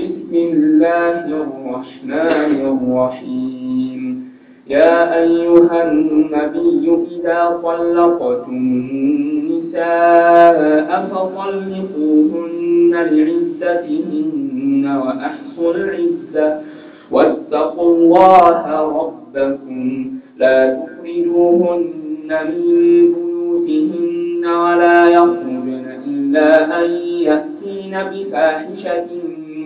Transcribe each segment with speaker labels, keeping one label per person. Speaker 1: بسم الله الرحمن الرحيم يا أيها النبي إذا طلقتم النساء فطلقوهن لعزتهن وأحصوا العزة واتقوا الله ربكم لا تخرجوهن من بيوتهن ولا يخرجن إلا أن يأتين بفاحشة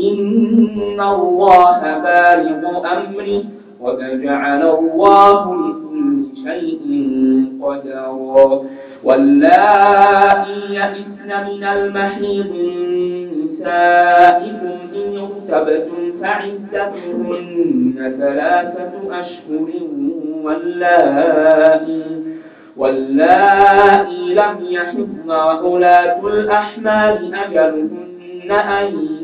Speaker 1: إن الله بالغ أمره قد جعل الله لكل شيء قدرا واللائي يئسن من المحيض نسائكم إن ارتبتم فعدتهن ثلاثة أشهر واللائي واللائي لم يحضن أولاد الأحمال أجلهن أن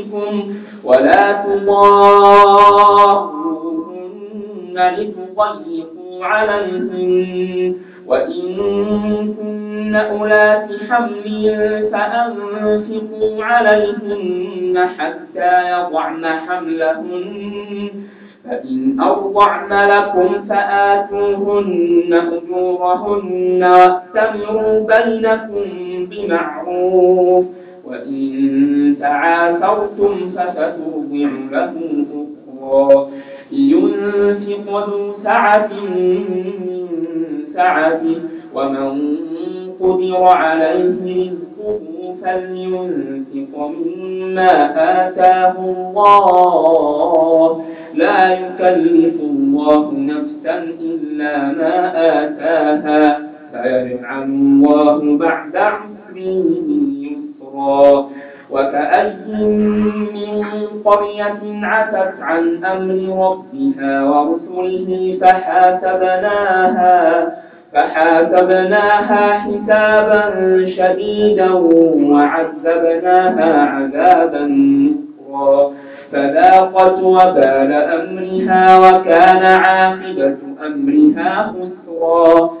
Speaker 1: ولا تضاروهن لتضيقوا عليهن وإن كن أولات حمل فأنفقوا عليهن حتى يضعن حملهن فإن أرضعن لكم فآتوهن أجورهن واستمروا بينكم بمعروف وإن تعاثرتم فستوضع له أخرى لينفق ذو سعة من سعته ومن قدر عليه رزقه فلينفق مما آتاه الله لا يكلف الله نفسا إلا ما آتاها فيجعل الله بعد عسره
Speaker 2: حقا
Speaker 1: من قرية عتت عن أمر ربها ورسله فحاسبناها فحاسبناها حسابا شديدا وعذبناها عذابا نكرا فذاقت وبال أمرها وكان عاقبة أمرها خسرا